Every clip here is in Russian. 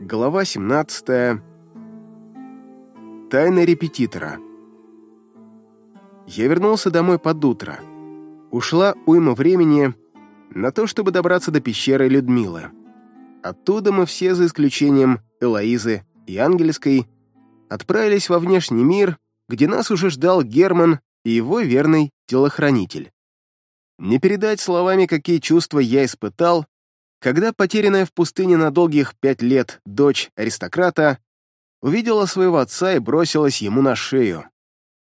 Глава 17. Тайна репетитора. Я вернулся домой под утро. Ушла уйма времени на то, чтобы добраться до пещеры Людмилы. Оттуда мы все, за исключением Элоизы и Ангельской, отправились во внешний мир, где нас уже ждал Герман и его верный телохранитель. Не передать словами, какие чувства я испытал, когда потерянная в пустыне на долгих пять лет дочь аристократа увидела своего отца и бросилась ему на шею.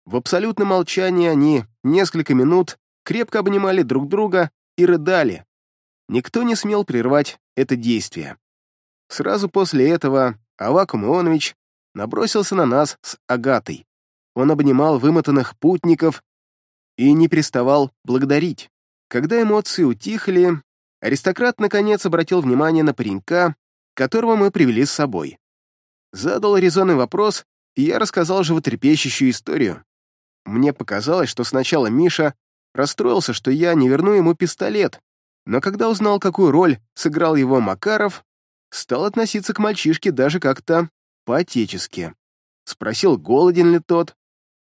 В абсолютном молчании они несколько минут крепко обнимали друг друга и рыдали. Никто не смел прервать это действие. Сразу после этого Авакум Ионович набросился на нас с Агатой. Он обнимал вымотанных путников и не переставал благодарить. Когда эмоции утихли, аристократ наконец обратил внимание на паренька, которого мы привели с собой. Задал резонный вопрос, и я рассказал животрепещущую историю. Мне показалось, что сначала Миша расстроился, что я не верну ему пистолет, но когда узнал, какую роль сыграл его Макаров, стал относиться к мальчишке даже как-то по-отечески. Спросил, голоден ли тот,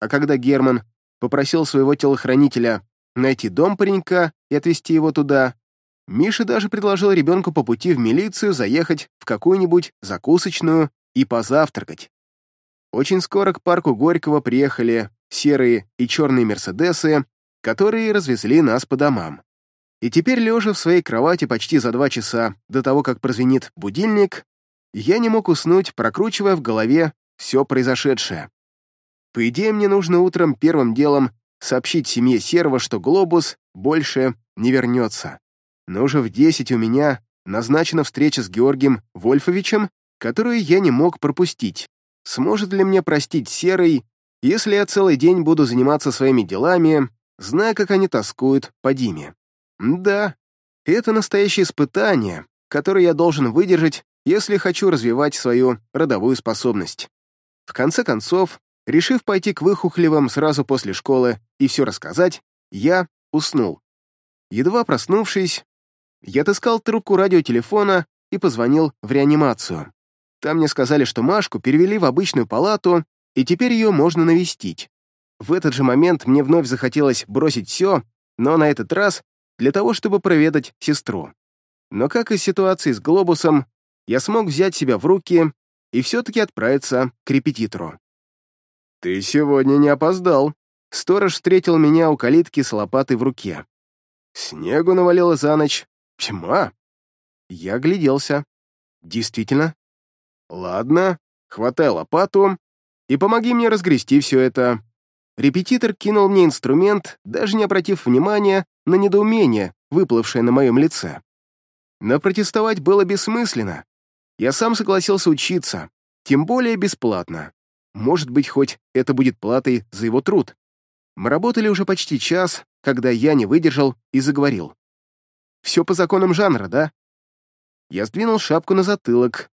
а когда Герман попросил своего телохранителя найти дом паренька и отвезти его туда, Миша даже предложил ребенку по пути в милицию заехать в какую-нибудь закусочную и позавтракать. Очень скоро к парку Горького приехали серые и черные «Мерседесы», которые развезли нас по домам. И теперь, лежа в своей кровати почти за два часа до того, как прозвенит будильник, я не мог уснуть, прокручивая в голове все произошедшее. По идее, мне нужно утром первым делом сообщить семье Серова, что глобус больше не вернется. Но уже в десять у меня назначена встреча с Георгием Вольфовичем, которую я не мог пропустить. Сможет ли мне простить Серый, если я целый день буду заниматься своими делами, зная, как они тоскуют по Диме? Да, это настоящее испытание, которое я должен выдержать, если хочу развивать свою родовую способность. В конце концов, решив пойти к Выхухлевым сразу после школы и все рассказать, я уснул. Едва проснувшись, я отыскал трубку радиотелефона и позвонил в реанимацию. Там мне сказали, что Машку перевели в обычную палату, и теперь ее можно навестить. В этот же момент мне вновь захотелось бросить все, но на этот раз для того, чтобы проведать сестру. Но как и ситуации с глобусом, я смог взять себя в руки и все-таки отправиться к репетитору. «Ты сегодня не опоздал», — сторож встретил меня у калитки с лопатой в руке. Снегу навалило за ночь. Тьма. Я огляделся. Действительно. Ладно, хватай лопату и помоги мне разгрести все это. Репетитор кинул мне инструмент, даже не обратив внимания на недоумение, выплывшее на моем лице. Но протестовать было бессмысленно. Я сам согласился учиться, тем более бесплатно. Может быть, хоть это будет платой за его труд. Мы работали уже почти час, когда я не выдержал и заговорил. Все по законам жанра, да? Я сдвинул шапку на затылок.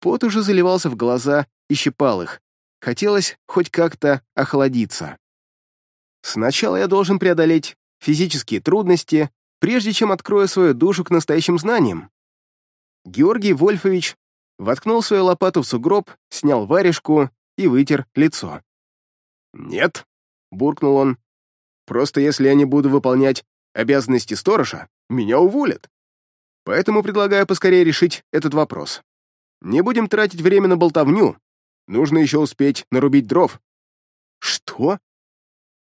Пот уже заливался в глаза и щипал их. Хотелось хоть как-то охладиться. Сначала я должен преодолеть физические трудности, прежде чем открою свою душу к настоящим знаниям. Георгий Вольфович воткнул свою лопату в сугроб, снял варежку и вытер лицо. «Нет», — буркнул он, — «просто если я не буду выполнять обязанности сторожа, меня уволят. Поэтому предлагаю поскорее решить этот вопрос. Не будем тратить время на болтовню, Нужно еще успеть нарубить дров». «Что?»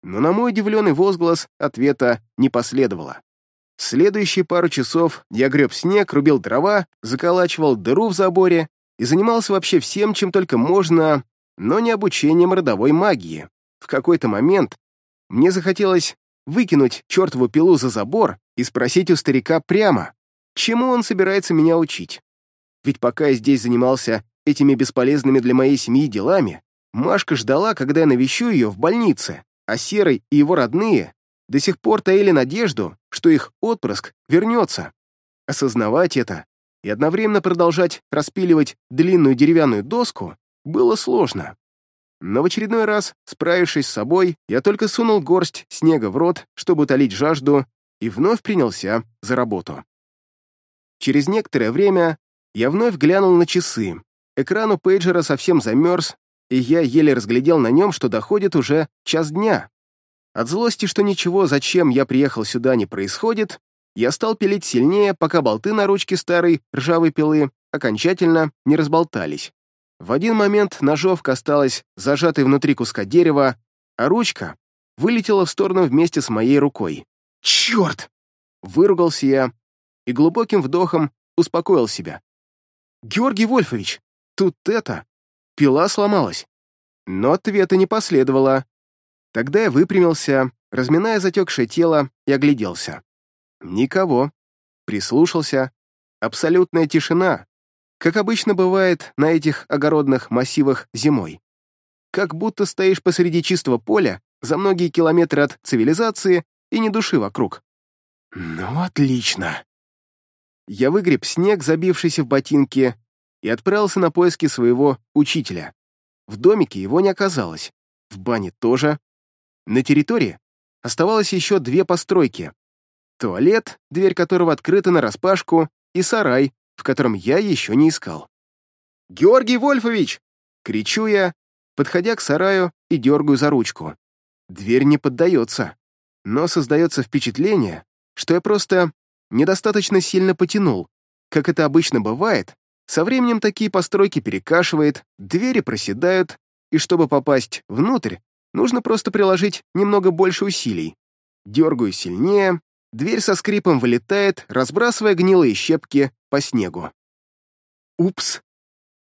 Но на мой удивленный возглас ответа не последовало. Следующие пару часов я греб снег, рубил дрова, заколачивал дыру в заборе и занимался вообще всем, чем только можно, но не обучением родовой магии. В какой-то момент мне захотелось выкинуть чертову пилу за забор и спросить у старика прямо, чему он собирается меня учить. Ведь пока я здесь занимался этими бесполезными для моей семьи делами, Машка ждала, когда я навещу ее в больнице, а Серый и его родные до сих пор таили надежду, что их отпрыск вернется. Осознавать это и одновременно продолжать распиливать длинную деревянную доску было сложно. Но в очередной раз, справившись с собой, я только сунул горсть снега в рот, чтобы утолить жажду, и вновь принялся за работу. Через некоторое время я вновь глянул на часы экран у пейджера совсем замерз, и я еле разглядел на нем, что доходит уже час дня. От злости, что ничего, зачем я приехал сюда, не происходит, я стал пилить сильнее, пока болты на ручке старой ржавой пилы окончательно не разболтались. В один момент ножовка осталась зажатой внутри куска дерева, а ручка вылетела в сторону вместе с моей рукой. «Черт!» — выругался я и глубоким вдохом успокоил себя. «Георгий Вольфович, тут это... Пила сломалась». Но ответа не последовало. Тогда я выпрямился, разминая затекшее тело, и огляделся. Никого. Прислушался. Абсолютная тишина, как обычно бывает на этих огородных массивах зимой. Как будто стоишь посреди чистого поля, за многие километры от цивилизации и ни души вокруг. Ну, отлично. Я выгреб снег, забившийся в ботинки, и отправился на поиски своего учителя. В домике его не оказалось, в бане тоже. На территории оставалось еще две постройки. Туалет, дверь которого открыта нараспашку, и сарай, в котором я еще не искал. «Георгий Вольфович!» — кричу я, подходя к сараю и дергаю за ручку. Дверь не поддается, но создается впечатление, что я просто недостаточно сильно потянул. Как это обычно бывает, со временем такие постройки перекашивает, двери проседают, и чтобы попасть внутрь, нужно просто приложить немного больше усилий. Дергаю сильнее, дверь со скрипом вылетает, разбрасывая гнилые щепки по снегу. Упс.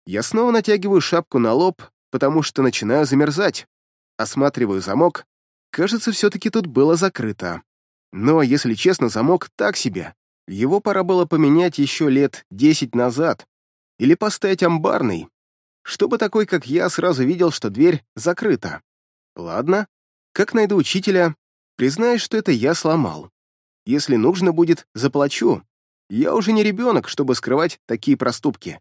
Я снова натягиваю шапку на лоб, потому что начинаю замерзать. Осматриваю замок. Кажется, все-таки тут было закрыто. Но, если честно, замок так себе. Его пора было поменять еще лет десять назад. Или поставить амбарный. Чтобы такой, как я, сразу видел, что дверь закрыта. Ладно. Как найду учителя, признаюсь, что это я сломал. Если нужно будет, заплачу. Я уже не ребенок, чтобы скрывать такие проступки.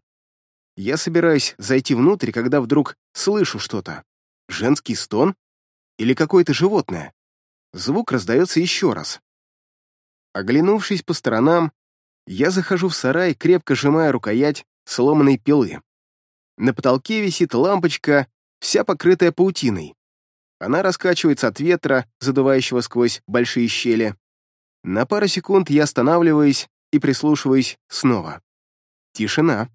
Я собираюсь зайти внутрь, когда вдруг слышу что-то. Женский стон? Или какое-то животное? Звук раздается еще раз. Оглянувшись по сторонам, я захожу в сарай, крепко сжимая рукоять сломанной пилы. На потолке висит лампочка, вся покрытая паутиной. Она раскачивается от ветра, задувающего сквозь большие щели. На пару секунд я останавливаюсь и прислушиваюсь снова. Тишина.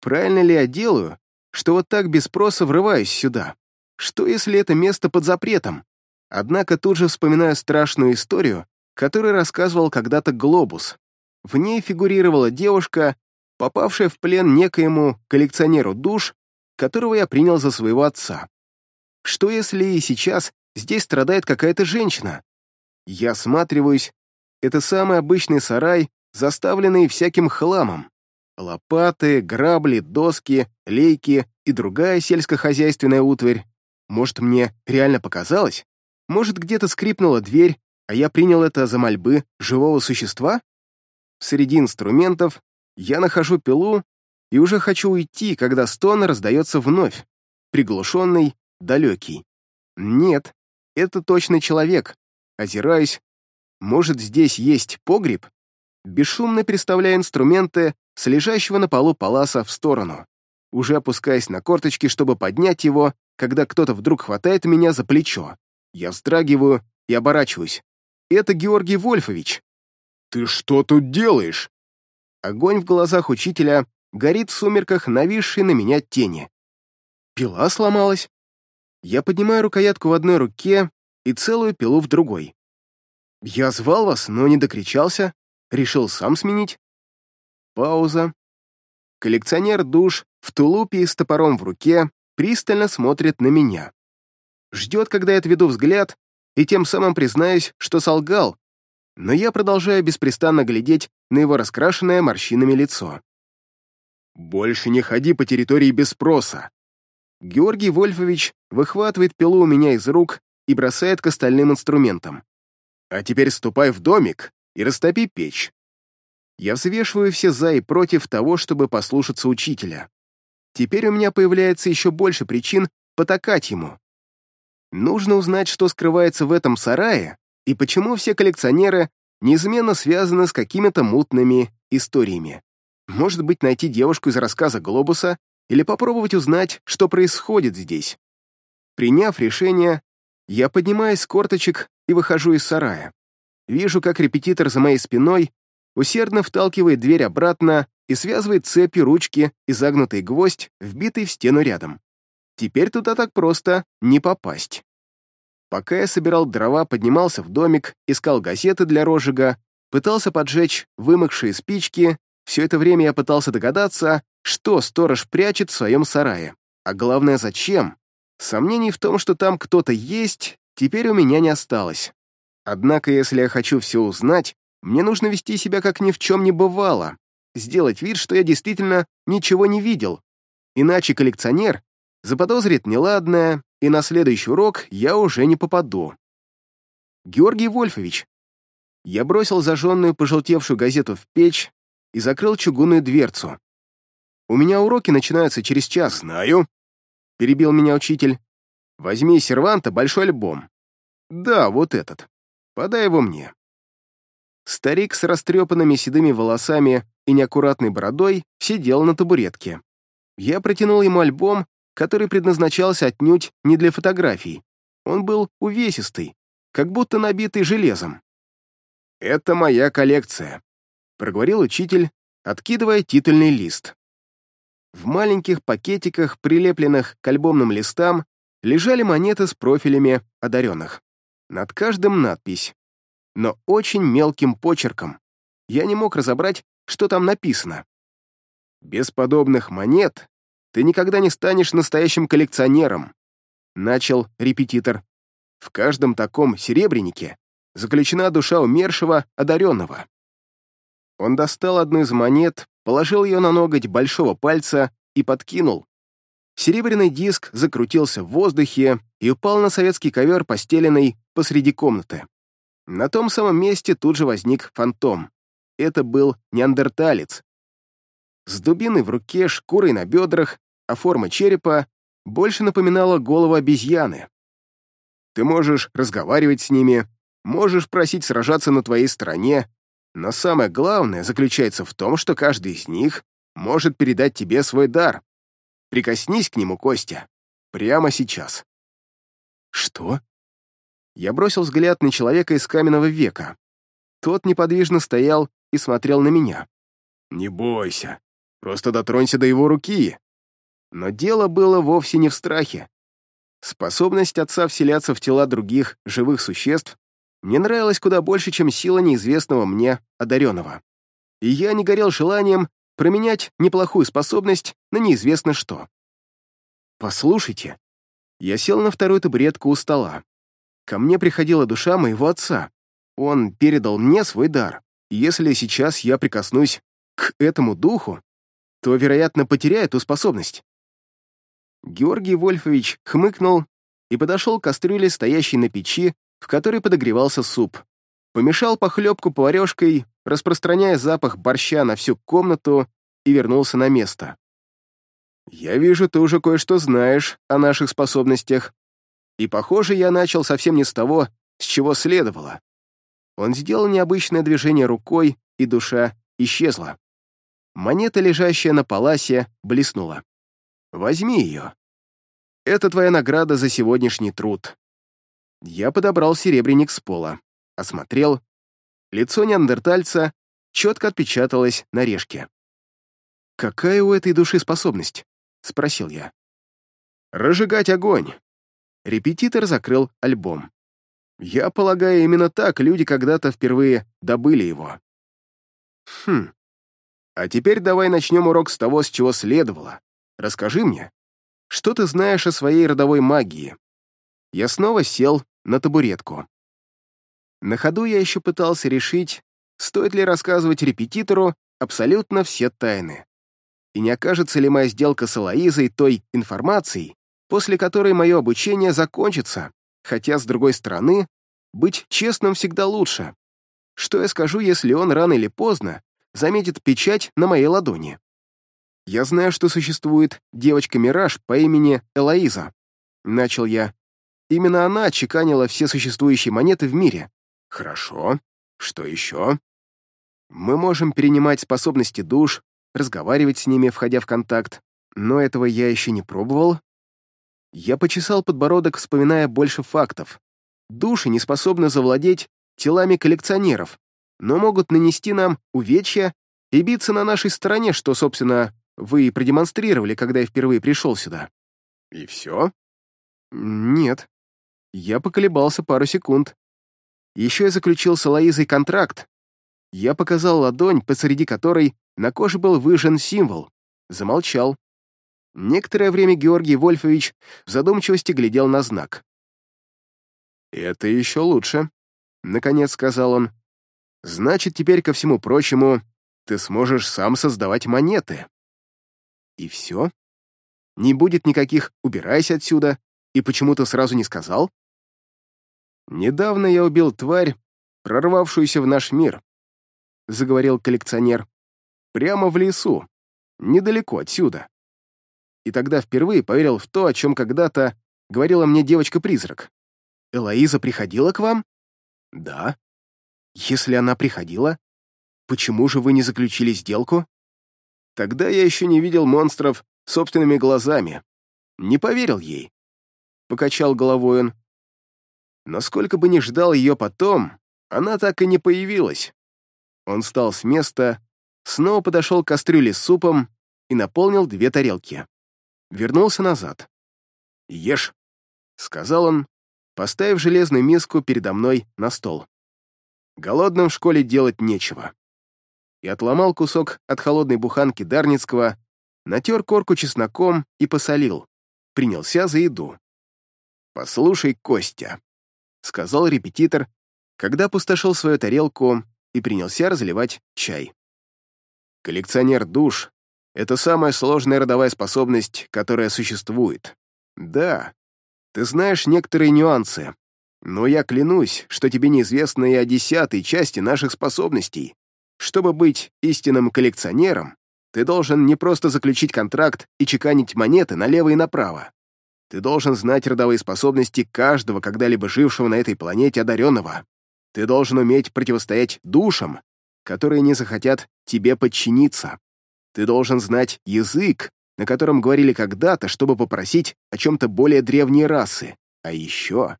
Правильно ли я делаю, что вот так без спроса врываюсь сюда? Что, если это место под запретом? Однако тут же вспоминаю страшную историю, которую рассказывал когда-то Глобус. В ней фигурировала девушка, попавшая в плен некоему коллекционеру душ, которого я принял за своего отца. Что, если и сейчас здесь страдает какая-то женщина? Я осматриваюсь. Это самый обычный сарай, заставленный всяким хламом. Лопаты, грабли, доски, лейки и другая сельскохозяйственная утварь. Может, мне реально показалось? Может, где-то скрипнула дверь, а я принял это за мольбы живого существа? Среди инструментов я нахожу пилу и уже хочу уйти, когда стон раздается вновь, приглушенный, далекий. Нет, это точно человек. Озираюсь. Может, здесь есть погреб? Бесшумно переставляя инструменты, с лежащего на полу паласа в сторону, уже опускаясь на корточки, чтобы поднять его, когда кто-то вдруг хватает меня за плечо. Я вздрагиваю и оборачиваюсь. Это Георгий Вольфович. «Ты что тут делаешь?» Огонь в глазах учителя горит в сумерках, нависшей на меня тени. Пила сломалась. Я поднимаю рукоятку в одной руке и целую пилу в другой. Я звал вас, но не докричался, решил сам сменить. Пауза. Коллекционер душ в тулупе и с топором в руке пристально смотрит на меня. Ждет, когда я отведу взгляд, и тем самым признаюсь, что солгал, но я продолжаю беспрестанно глядеть на его раскрашенное морщинами лицо. «Больше не ходи по территории без спроса!» Георгий Вольфович выхватывает пилу у меня из рук и бросает к остальным инструментам. «А теперь ступай в домик и растопи печь. Я взвешиваю все «за» и «против» того, чтобы послушаться учителя. Теперь у меня появляется еще больше причин потакать ему. Нужно узнать, что скрывается в этом сарае и почему все коллекционеры неизменно связаны с какими-то мутными историями. Может быть, найти девушку из рассказа Глобуса или попробовать узнать, что происходит здесь. Приняв решение, я поднимаюсь с корточек и выхожу из сарая. Вижу, как репетитор за моей спиной усердно вталкивает дверь обратно и связывает цепи ручки и загнутый гвоздь, вбитый в стену рядом. Теперь туда так просто не попасть. Пока я собирал дрова, поднимался в домик, искал газеты для розжига, пытался поджечь вымокшие спички, все это время я пытался догадаться, что сторож прячет в своем сарае. А главное, зачем? Сомнений в том, что там кто-то есть, теперь у меня не осталось. Однако, если я хочу все узнать, мне нужно вести себя как ни в чем не бывало, сделать вид, что я действительно ничего не видел. Иначе коллекционер заподозрит неладное, и на следующий урок я уже не попаду. Георгий Вольфович. Я бросил зажженную пожелтевшую газету в печь и закрыл чугунную дверцу. «У меня уроки начинаются через час». «Знаю», — перебил меня учитель. «Возьми серванта большой альбом». «Да, вот этот. Подай его мне». Старик с растрепанными седыми волосами и неаккуратной бородой сидел на табуретке. Я протянул ему альбом, который предназначался отнюдь не для фотографий. Он был увесистый, как будто набитый железом. «Это моя коллекция», — проговорил учитель, откидывая титульный лист. В маленьких пакетиках, прилепленных к альбомным листам, лежали монеты с профилями одаренных. Над каждым надпись, но очень мелким почерком. Я не мог разобрать, что там написано. Без подобных монет ты никогда не станешь настоящим коллекционером», — начал репетитор. «В каждом таком серебрянике заключена душа умершего, одаренного». Он достал одну из монет, положил ее на ноготь большого пальца и подкинул. Серебряный диск закрутился в воздухе и упал на советский ковер, постеленный посреди комнаты. На том самом месте тут же возник фантом. Это был неандерталец. С дубиной в руке, шкурой на бедрах а форма черепа больше напоминала голову обезьяны. Ты можешь разговаривать с ними, можешь просить сражаться на твоей стороне, но самое главное заключается в том, что каждый из них может передать тебе свой дар. Прикоснись к нему, Костя, прямо сейчас. Что? Я бросил взгляд на человека из каменного века. Тот неподвижно стоял и смотрел на меня. «Не бойся, просто дотронься до его руки, но дело было вовсе не в страхе. Способность отца вселяться в тела других живых существ мне нравилась куда больше, чем сила неизвестного мне одаренного. И я не горел желанием променять неплохую способность на неизвестно что. «Послушайте». Я сел на вторую табуретку у стола. Ко мне приходила душа моего отца. Он передал мне свой дар. Если сейчас я прикоснусь к этому духу, то, вероятно, потеряю эту способность. Георгий Вольфович хмыкнул и подошел к кастрюле, стоящей на печи, в которой подогревался суп. Помешал похлебку поварешкой, распространяя запах борща на всю комнату, и вернулся на место. «Я вижу, ты уже кое-что знаешь о наших способностях. И, похоже, я начал совсем не с того, с чего следовало». Он сделал необычное движение рукой, и душа исчезла. Монета, лежащая на паласе, блеснула. Возьми ее. Это твоя награда за сегодняшний труд. Я подобрал серебряник с пола, осмотрел. Лицо неандертальца четко отпечаталось на решке. «Какая у этой души способность?» — спросил я. «Разжигать огонь». Репетитор закрыл альбом. Я полагаю, именно так люди когда-то впервые добыли его. Хм. А теперь давай начнем урок с того, с чего следовало. Расскажи мне, что ты знаешь о своей родовой магии?» Я снова сел на табуретку. На ходу я еще пытался решить, стоит ли рассказывать репетитору абсолютно все тайны. И не окажется ли моя сделка с Алоизой той информацией, после которой мое обучение закончится, хотя, с другой стороны, быть честным всегда лучше. Что я скажу, если он рано или поздно заметит печать на моей ладони? «Я знаю, что существует девочка-мираж по имени Элоиза», — начал я. «Именно она чеканила все существующие монеты в мире». «Хорошо. Что еще?» «Мы можем перенимать способности душ, разговаривать с ними, входя в контакт. Но этого я еще не пробовал. Я почесал подбородок, вспоминая больше фактов. Души не способны завладеть телами коллекционеров, но могут нанести нам увечья и биться на нашей стороне, что, собственно, вы и продемонстрировали, когда я впервые пришел сюда. И все? Нет. Я поколебался пару секунд. Еще я заключил с Алоизой контракт. Я показал ладонь, посреди которой на коже был выжжен символ. Замолчал. Некоторое время Георгий Вольфович в задумчивости глядел на знак. «Это еще лучше», — наконец сказал он. «Значит, теперь, ко всему прочему, ты сможешь сам создавать монеты». «И все? Не будет никаких «убирайся отсюда» и почему ты сразу не сказал?» «Недавно я убил тварь, прорвавшуюся в наш мир», — заговорил коллекционер. «Прямо в лесу, недалеко отсюда. И тогда впервые поверил в то, о чем когда-то говорила мне девочка-призрак. Элоиза приходила к вам? Да. Если она приходила, почему же вы не заключили сделку? Тогда я еще не видел монстров собственными глазами. Не поверил ей. Покачал головой он. Но сколько бы ни ждал ее потом, она так и не появилась. Он встал с места, снова подошел к кастрюле с супом и наполнил две тарелки. Вернулся назад. «Ешь», — сказал он, поставив железную миску передо мной на стол. Голодным в школе делать нечего. И отломал кусок от холодной буханки Дарницкого, натер корку чесноком и посолил. Принялся за еду. «Послушай, Костя», — сказал репетитор, когда пустошил свою тарелку и принялся разливать чай. «Коллекционер душ — это самая сложная родовая способность, которая существует. Да, ты знаешь некоторые нюансы, но я клянусь, что тебе неизвестно и о десятой части наших способностей. Чтобы быть истинным коллекционером, ты должен не просто заключить контракт и чеканить монеты налево и направо. Ты должен знать родовые способности каждого когда-либо жившего на этой планете одаренного. Ты должен уметь противостоять душам, которые не захотят тебе подчиниться. Ты должен знать язык, на котором говорили когда-то, чтобы попросить о чем-то более древней расы. А еще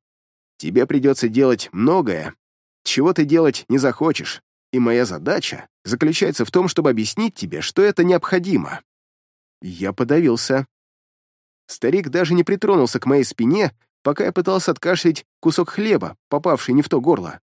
тебе придется делать многое, чего ты делать не захочешь, и моя задача заключается в том, чтобы объяснить тебе, что это необходимо. Я подавился. Старик даже не притронулся к моей спине, пока я пытался откашлять кусок хлеба, попавший не в то горло.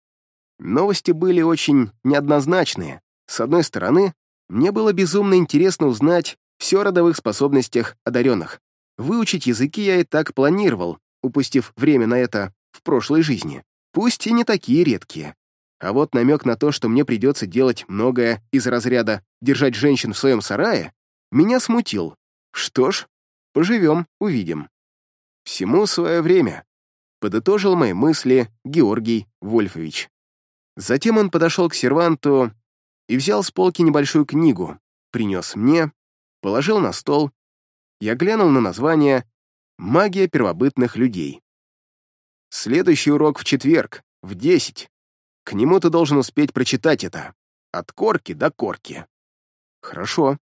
Новости были очень неоднозначные. С одной стороны, мне было безумно интересно узнать, все о родовых способностях одаренных. Выучить языки я и так планировал, упустив время на это в прошлой жизни. Пусть и не такие редкие. А вот намек на то, что мне придется делать многое из разряда «держать женщин в своем сарае», меня смутил. Что ж, поживем, увидим. Всему свое время, подытожил мои мысли Георгий Вольфович. Затем он подошел к серванту и взял с полки небольшую книгу, принес мне, положил на стол. Я глянул на название «Магия первобытных людей». Следующий урок в четверг, в десять. К нему ты должен успеть прочитать это. От корки до корки. Хорошо.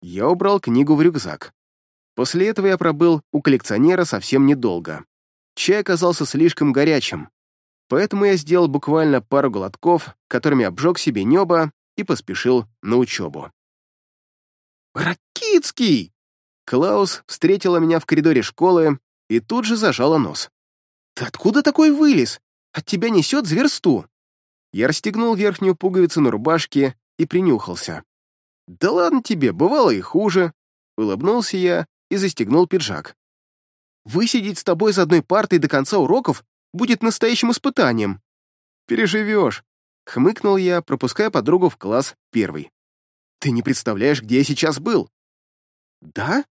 Я убрал книгу в рюкзак. После этого я пробыл у коллекционера совсем недолго. Чай оказался слишком горячим, поэтому я сделал буквально пару глотков, которыми обжег себе небо и поспешил на учебу. «Ракицкий!» Клаус встретила меня в коридоре школы и тут же зажала нос. «Ты откуда такой вылез? От тебя несет зверсту!» Я расстегнул верхнюю пуговицу на рубашке и принюхался. «Да ладно тебе, бывало и хуже!» Улыбнулся я и застегнул пиджак. «Высидеть с тобой за одной партой до конца уроков будет настоящим испытанием!» «Переживешь!» — хмыкнул я, пропуская подругу в класс первый. Ты не представляешь, где я сейчас был!» «Да?»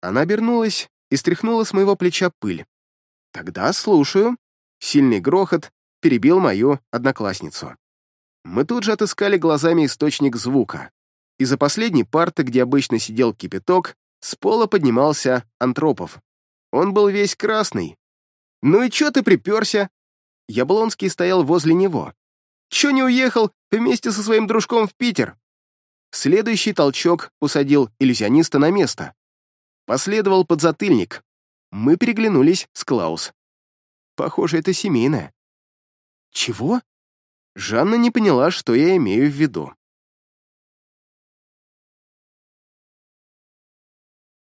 Она обернулась и стряхнула с моего плеча пыль. «Тогда слушаю». Сильный грохот перебил мою одноклассницу. Мы тут же отыскали глазами источник звука. Из-за последней парты, где обычно сидел кипяток, с пола поднимался Антропов. Он был весь красный. «Ну и чё ты приперся?» Яблонский стоял возле него. «Чё не уехал вместе со своим дружком в Питер?» Следующий толчок усадил иллюзиониста на место. Последовал подзатыльник. Мы переглянулись с Клаус. Похоже, это семейное. Чего? Жанна не поняла, что я имею в виду.